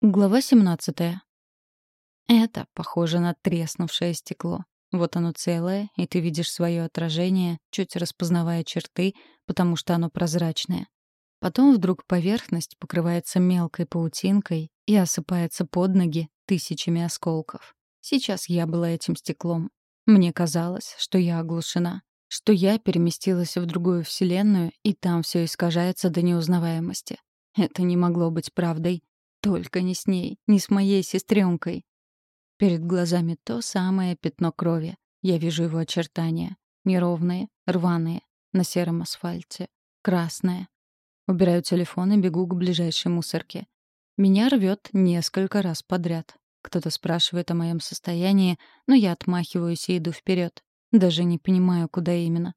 Глава 17. Это похоже на треснувшее стекло. Вот оно целое, и ты видишь свое отражение, чуть распознавая черты, потому что оно прозрачное. Потом вдруг поверхность покрывается мелкой паутинкой и осыпается под ноги тысячами осколков. Сейчас я была этим стеклом. Мне казалось, что я оглушена, что я переместилась в другую вселенную, и там все искажается до неузнаваемости. Это не могло быть правдой. Только не с ней, не с моей сестренкой. Перед глазами то самое пятно крови. Я вижу его очертания. Неровные, рваные, на сером асфальте. Красное. Убираю телефон и бегу к ближайшей мусорке. Меня рвет несколько раз подряд. Кто-то спрашивает о моем состоянии, но я отмахиваюсь и иду вперед. Даже не понимаю, куда именно.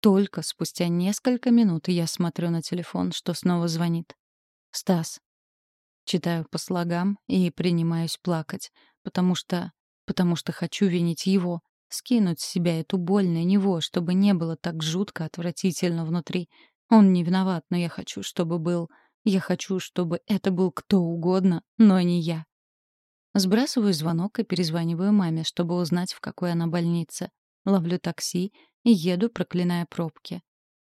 Только спустя несколько минут я смотрю на телефон, что снова звонит. «Стас, Читаю по слогам и принимаюсь плакать, потому что... потому что хочу винить его, скинуть с себя эту боль на него, чтобы не было так жутко отвратительно внутри. Он не виноват, но я хочу, чтобы был... Я хочу, чтобы это был кто угодно, но не я. Сбрасываю звонок и перезваниваю маме, чтобы узнать, в какой она больнице. Ловлю такси и еду, проклиная пробки.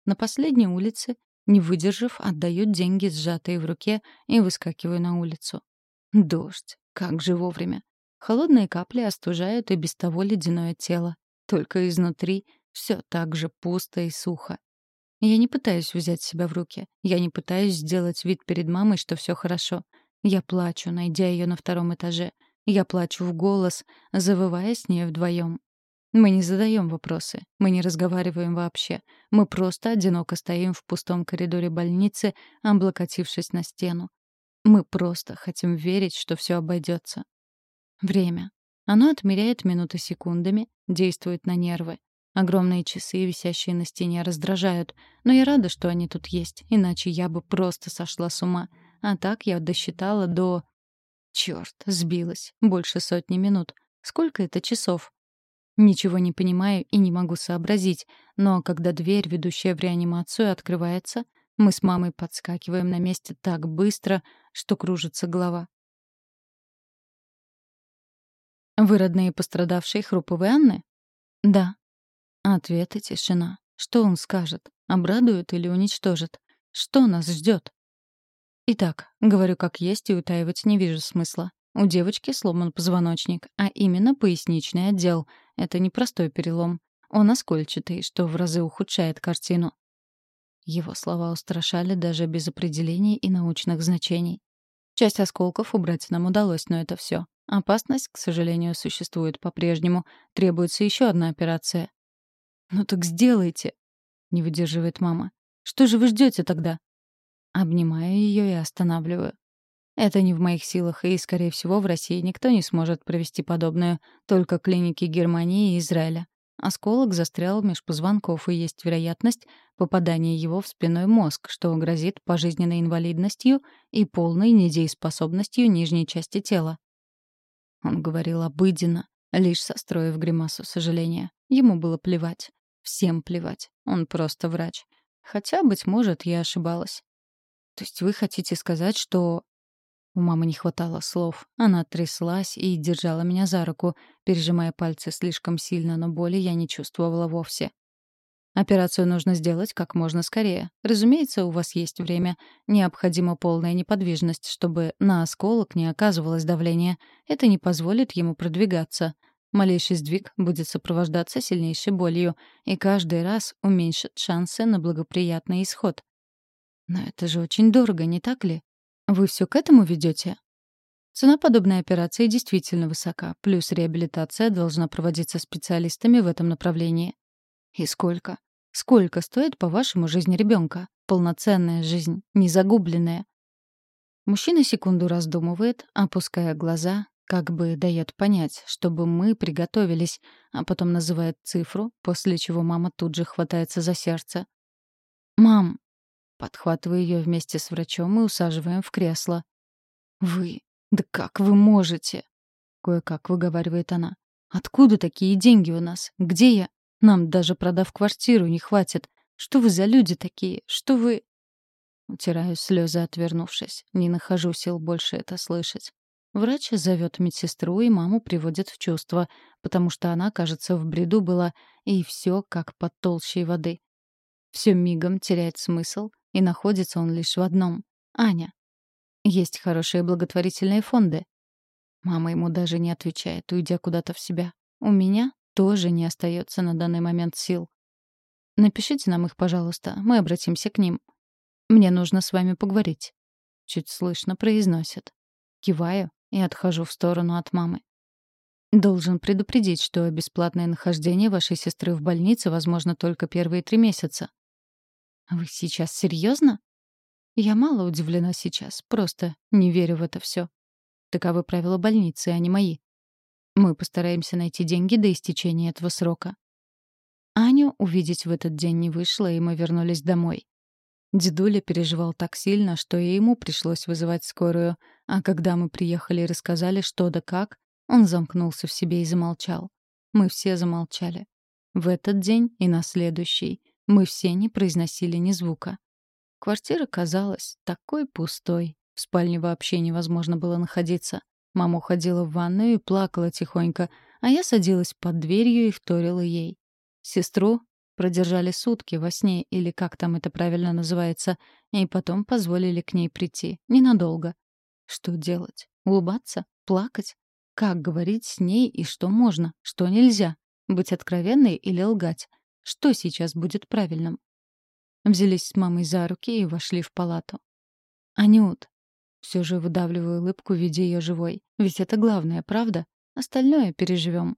На последней улице не выдержав, отдаю деньги, сжатые в руке, и выскакиваю на улицу. Дождь. Как же вовремя. Холодные капли остужают и без того ледяное тело. Только изнутри все так же пусто и сухо. Я не пытаюсь взять себя в руки. Я не пытаюсь сделать вид перед мамой, что все хорошо. Я плачу, найдя ее на втором этаже. Я плачу в голос, завывая с ней вдвоем. Мы не задаем вопросы, мы не разговариваем вообще. Мы просто одиноко стоим в пустом коридоре больницы, облокотившись на стену. Мы просто хотим верить, что все обойдется. Время. Оно отмеряет минуты секундами, действует на нервы. Огромные часы, висящие на стене, раздражают, но я рада, что они тут есть, иначе я бы просто сошла с ума. А так я досчитала до... Чёрт, сбилась. Больше сотни минут. Сколько это часов? Ничего не понимаю и не могу сообразить, но когда дверь, ведущая в реанимацию, открывается, мы с мамой подскакиваем на месте так быстро, что кружится голова. «Вы родные пострадавшие Хруповой Анны?» «Да». Ответ и тишина. Что он скажет? Обрадует или уничтожит? Что нас ждет? Итак, говорю как есть и утаивать не вижу смысла. У девочки сломан позвоночник, а именно поясничный отдел. Это непростой перелом. Он оскольчатый, что в разы ухудшает картину. Его слова устрашали даже без определений и научных значений. Часть осколков убрать нам удалось, но это все. Опасность, к сожалению, существует по-прежнему. Требуется еще одна операция. «Ну так сделайте!» — не выдерживает мама. «Что же вы ждете тогда?» Обнимаю ее и останавливаю. Это не в моих силах, и, скорее всего, в России никто не сможет провести подобную, только клиники Германии и Израиля. Осколок застрял меж позвонков, и есть вероятность попадания его в спинной мозг, что грозит пожизненной инвалидностью и полной недееспособностью нижней части тела. Он говорил обыденно, лишь состроив гримасу сожаления. Ему было плевать. Всем плевать. Он просто врач. Хотя, быть может, я ошибалась. То есть вы хотите сказать, что у мамы не хватало слов. Она тряслась и держала меня за руку, пережимая пальцы слишком сильно, но боли я не чувствовала вовсе. Операцию нужно сделать как можно скорее. Разумеется, у вас есть время. Необходима полная неподвижность, чтобы на осколок не оказывалось давления. Это не позволит ему продвигаться. Малейший сдвиг будет сопровождаться сильнейшей болью, и каждый раз уменьшит шансы на благоприятный исход. Но это же очень дорого, не так ли? Вы все к этому ведете? Цена подобной операции действительно высока, плюс реабилитация должна проводиться специалистами в этом направлении. И сколько? Сколько стоит, по-вашему, жизнь ребенка? Полноценная жизнь, не загубленная. Мужчина секунду раздумывает, опуская глаза, как бы дает понять, чтобы мы приготовились, а потом называет цифру, после чего мама тут же хватается за сердце. «Мам, Подхватываю ее вместе с врачом и усаживаем в кресло. «Вы? Да как вы можете?» Кое-как выговаривает она. «Откуда такие деньги у нас? Где я? Нам даже продав квартиру не хватит. Что вы за люди такие? Что вы...» Утираю слезы, отвернувшись. Не нахожу сил больше это слышать. Врач зовет медсестру, и маму приводит в чувство, потому что она, кажется, в бреду была, и все как под толщей воды. Все мигом теряет смысл, и находится он лишь в одном — Аня. Есть хорошие благотворительные фонды. Мама ему даже не отвечает, уйдя куда-то в себя. У меня тоже не остается на данный момент сил. Напишите нам их, пожалуйста, мы обратимся к ним. Мне нужно с вами поговорить. Чуть слышно произносит. Киваю и отхожу в сторону от мамы. Должен предупредить, что бесплатное нахождение вашей сестры в больнице возможно только первые три месяца. Вы сейчас серьезно? Я мало удивлена сейчас, просто не верю в это все. Таковы правила больницы, а не мои. Мы постараемся найти деньги до истечения этого срока. Аню увидеть в этот день не вышло, и мы вернулись домой. Дедуля переживал так сильно, что и ему пришлось вызывать скорую, а когда мы приехали и рассказали, что да как, он замкнулся в себе и замолчал. Мы все замолчали. В этот день и на следующий мы все не произносили ни звука. Квартира казалась такой пустой. В спальне вообще невозможно было находиться. Мама уходила в ванную и плакала тихонько, а я садилась под дверью и вторила ей. Сестру продержали сутки во сне, или как там это правильно называется, и потом позволили к ней прийти. Ненадолго. Что делать? Улыбаться? Плакать? Как говорить с ней и что можно, что нельзя? Быть откровенной или лгать? Что сейчас будет правильным? Взялись с мамой за руки и вошли в палату. «Анют». Все же выдавливаю улыбку, видя ее живой. Ведь это главное, правда? Остальное переживем.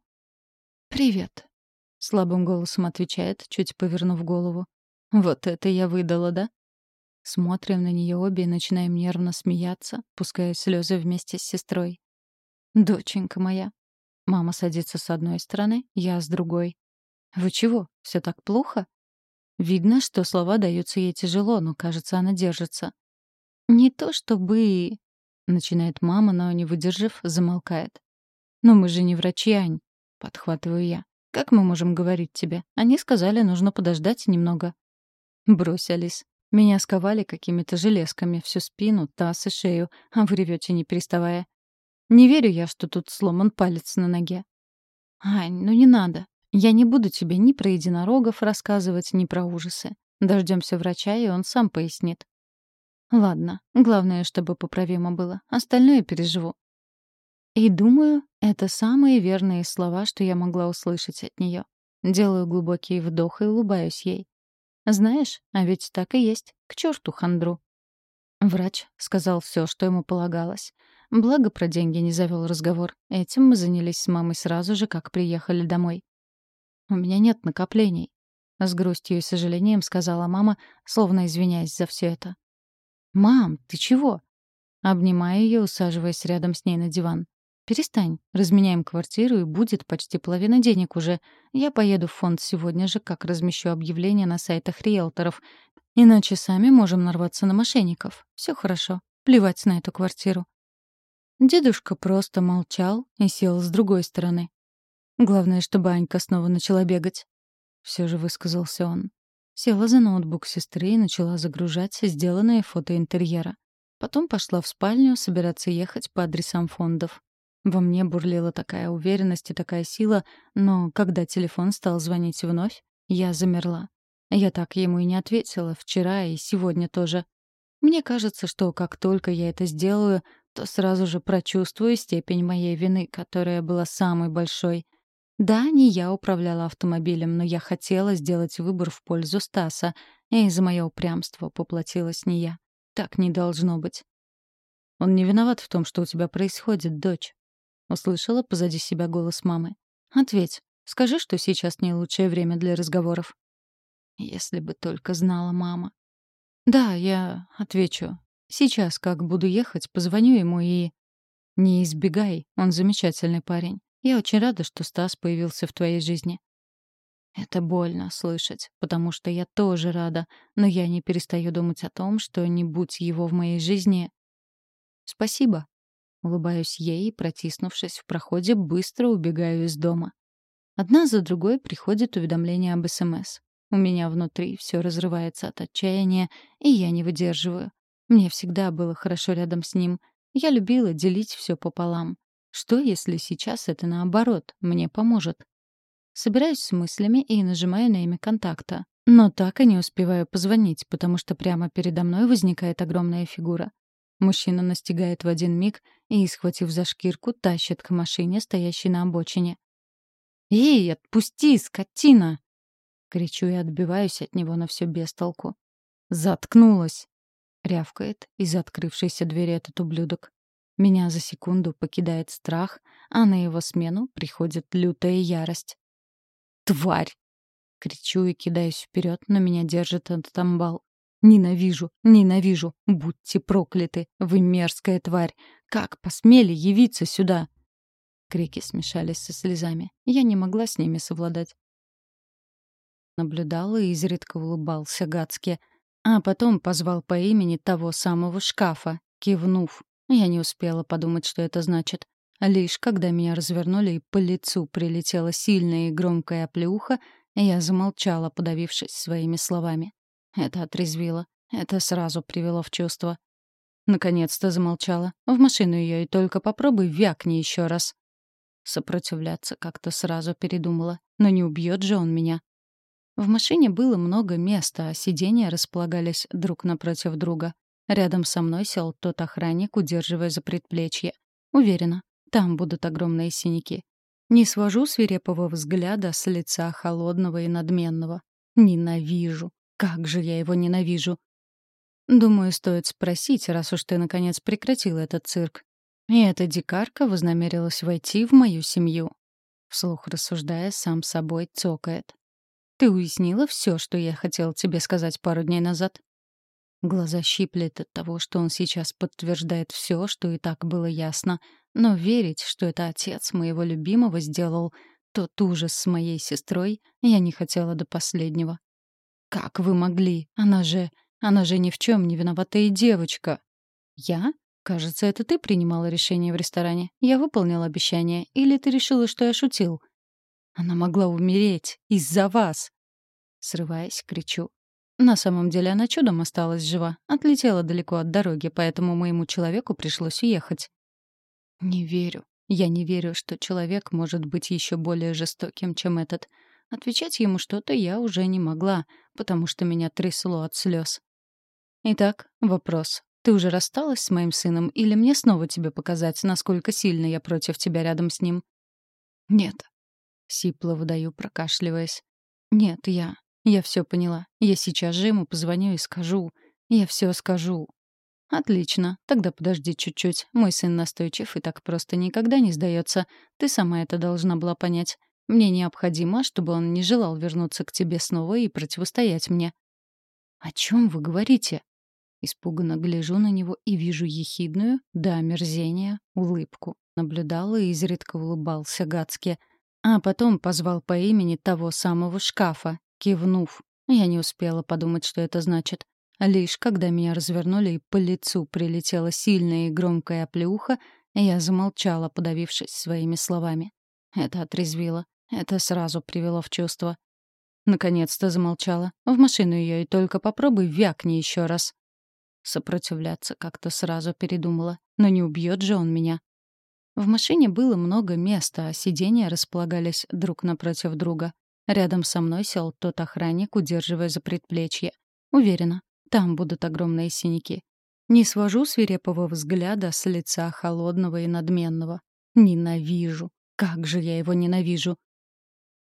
«Привет», — слабым голосом отвечает, чуть повернув голову. «Вот это я выдала, да?» Смотрим на нее обе и начинаем нервно смеяться, пуская слезы вместе с сестрой. «Доченька моя». Мама садится с одной стороны, я с другой. «Вы чего, все так плохо?» Видно, что слова даются ей тяжело, но, кажется, она держится. «Не то чтобы...» — начинает мама, но, не выдержав, замолкает. «Но мы же не врачи, Ань», — подхватываю я. «Как мы можем говорить тебе? Они сказали, нужно подождать немного». «Брось, Алис. Меня сковали какими-то железками всю спину, таз и шею, а вы ревете не переставая. Не верю я, что тут сломан палец на ноге». «Ань, ну не надо. Я не буду тебе ни про единорогов рассказывать, ни про ужасы. Дождемся врача, и он сам пояснит. Ладно, главное, чтобы поправимо было. Остальное переживу. И думаю, это самые верные слова, что я могла услышать от нее. Делаю глубокий вдох и улыбаюсь ей. Знаешь, а ведь так и есть. К черту хандру. Врач сказал все, что ему полагалось. Благо про деньги не завел разговор. Этим мы занялись с мамой сразу же, как приехали домой. У меня нет накоплений. С грустью и сожалением сказала мама, словно извиняясь за все это. «Мам, ты чего?» Обнимаю ее, усаживаясь рядом с ней на диван. «Перестань. Разменяем квартиру, и будет почти половина денег уже. Я поеду в фонд сегодня же, как размещу объявление на сайтах риэлторов. Иначе сами можем нарваться на мошенников. Все хорошо. Плевать на эту квартиру». Дедушка просто молчал и сел с другой стороны. Главное, чтобы Анька снова начала бегать. Все же высказался он. Села за ноутбук сестры и начала загружать сделанные фото интерьера. Потом пошла в спальню собираться ехать по адресам фондов. Во мне бурлила такая уверенность и такая сила, но когда телефон стал звонить вновь, я замерла. Я так ему и не ответила вчера и сегодня тоже. Мне кажется, что как только я это сделаю, то сразу же прочувствую степень моей вины, которая была самой большой. Да, не я управляла автомобилем, но я хотела сделать выбор в пользу Стаса, и за мое упрямство поплатилась не я. Так не должно быть. «Он не виноват в том, что у тебя происходит, дочь», — услышала позади себя голос мамы. «Ответь. Скажи, что сейчас не лучшее время для разговоров». Если бы только знала мама. «Да, я отвечу. Сейчас, как буду ехать, позвоню ему и...» «Не избегай, он замечательный парень. Я очень рада, что Стас появился в твоей жизни. Это больно слышать, потому что я тоже рада, но я не перестаю думать о том, что не будь его в моей жизни... Спасибо. Улыбаюсь ей протиснувшись в проходе, быстро убегаю из дома. Одна за другой приходит уведомление об СМС. У меня внутри все разрывается от отчаяния, и я не выдерживаю. Мне всегда было хорошо рядом с ним. Я любила делить все пополам. Что, если сейчас это наоборот, мне поможет? Собираюсь с мыслями и нажимаю на имя контакта. Но так и не успеваю позвонить, потому что прямо передо мной возникает огромная фигура. Мужчина настигает в один миг и, схватив за шкирку, тащит к машине, стоящей на обочине. «Эй, отпусти, скотина!» Кричу и отбиваюсь от него на все без толку. «Заткнулась!» — рявкает из открывшейся двери этот ублюдок. Меня за секунду покидает страх, а на его смену приходит лютая ярость. «Тварь!» — кричу и кидаюсь вперед, но меня держит этот амбал. «Ненавижу, ненавижу! Будьте прокляты! Вы мерзкая тварь! Как посмели явиться сюда?» Крики смешались со слезами. Я не могла с ними совладать. Наблюдал и изредка улыбался гадски, а потом позвал по имени того самого шкафа, кивнув. Я не успела подумать, что это значит. Лишь когда меня развернули и по лицу прилетела сильная и громкая оплеуха, я замолчала, подавившись своими словами. Это отрезвило. Это сразу привело в чувство. Наконец-то замолчала. В машину ее и только попробуй вякни еще раз. Сопротивляться как-то сразу передумала. Но не убьет же он меня. В машине было много места, а сиденья располагались друг напротив друга. Рядом со мной сел тот охранник, удерживая за предплечье. Уверена, там будут огромные синяки. Не свожу свирепого взгляда с лица холодного и надменного. Ненавижу. Как же я его ненавижу. Думаю, стоит спросить, раз уж ты наконец прекратил этот цирк. И эта дикарка вознамерилась войти в мою семью. Вслух рассуждая, сам собой цокает. Ты уяснила все, что я хотел тебе сказать пару дней назад? Глаза щиплет от того, что он сейчас подтверждает все, что и так было ясно. Но верить, что это отец моего любимого сделал тот ужас с моей сестрой, я не хотела до последнего. «Как вы могли? Она же... Она же ни в чем не виноватая девочка!» «Я? Кажется, это ты принимала решение в ресторане. Я выполнила обещание. Или ты решила, что я шутил?» «Она могла умереть. Из-за вас!» Срываясь, кричу. На самом деле она чудом осталась жива. Отлетела далеко от дороги, поэтому моему человеку пришлось уехать. Не верю. Я не верю, что человек может быть еще более жестоким, чем этот. Отвечать ему что-то я уже не могла, потому что меня трясло от слез. Итак, вопрос. Ты уже рассталась с моим сыном или мне снова тебе показать, насколько сильно я против тебя рядом с ним? Нет. Сипло выдаю, прокашливаясь. Нет, я... Я все поняла. Я сейчас же ему позвоню и скажу. Я все скажу. Отлично. Тогда подожди чуть-чуть. Мой сын настойчив и так просто никогда не сдается. Ты сама это должна была понять. Мне необходимо, чтобы он не желал вернуться к тебе снова и противостоять мне. О чем вы говорите? Испуганно гляжу на него и вижу ехидную, до омерзения, улыбку. Наблюдал и изредка улыбался гадски, а потом позвал по имени того самого шкафа, кивнув. Я не успела подумать, что это значит. Лишь когда меня развернули и по лицу прилетела сильная и громкая оплеуха, я замолчала, подавившись своими словами. Это отрезвило. Это сразу привело в чувство. Наконец-то замолчала. В машину ее и только попробуй вякни еще раз. Сопротивляться как-то сразу передумала. Но не убьет же он меня. В машине было много места, а сиденья располагались друг напротив друга. Рядом со мной сел тот охранник, удерживая за предплечье. Уверена, там будут огромные синяки. Не свожу свирепого взгляда с лица холодного и надменного. Ненавижу. Как же я его ненавижу.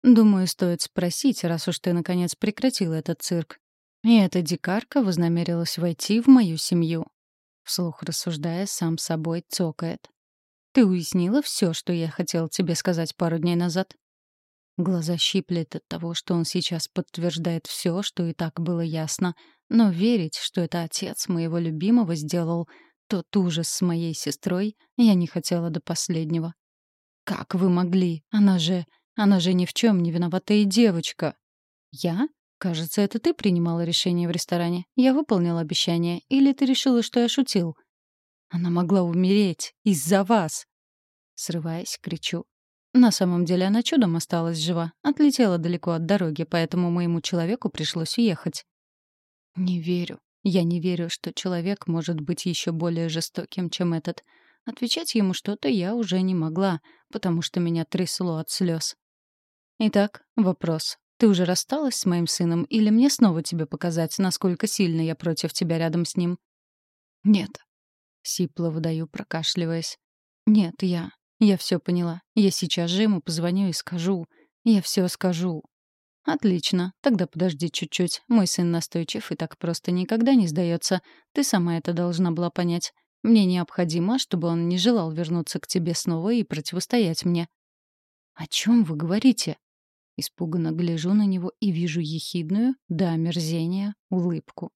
Думаю, стоит спросить, раз уж ты наконец прекратил этот цирк. И эта дикарка вознамерилась войти в мою семью. Вслух рассуждая, сам собой цокает. Ты уяснила все, что я хотел тебе сказать пару дней назад? Глаза щиплет от того, что он сейчас подтверждает все, что и так было ясно. Но верить, что это отец моего любимого сделал тот ужас с моей сестрой, я не хотела до последнего. «Как вы могли? Она же... Она же ни в чем не виноватая девочка!» «Я? Кажется, это ты принимала решение в ресторане. Я выполнила обещание. Или ты решила, что я шутил?» «Она могла умереть. Из-за вас!» Срываясь, кричу. На самом деле она чудом осталась жива. Отлетела далеко от дороги, поэтому моему человеку пришлось уехать. Не верю. Я не верю, что человек может быть еще более жестоким, чем этот. Отвечать ему что-то я уже не могла, потому что меня трясло от слез. Итак, вопрос. Ты уже рассталась с моим сыном или мне снова тебе показать, насколько сильно я против тебя рядом с ним? Нет. Сипло выдаю, прокашливаясь. Нет, я. Я все поняла. Я сейчас же ему позвоню и скажу. Я все скажу. Отлично. Тогда подожди чуть-чуть. Мой сын настойчив и так просто никогда не сдается. Ты сама это должна была понять. Мне необходимо, чтобы он не желал вернуться к тебе снова и противостоять мне. О чем вы говорите? Испуганно гляжу на него и вижу ехидную, до омерзения, улыбку.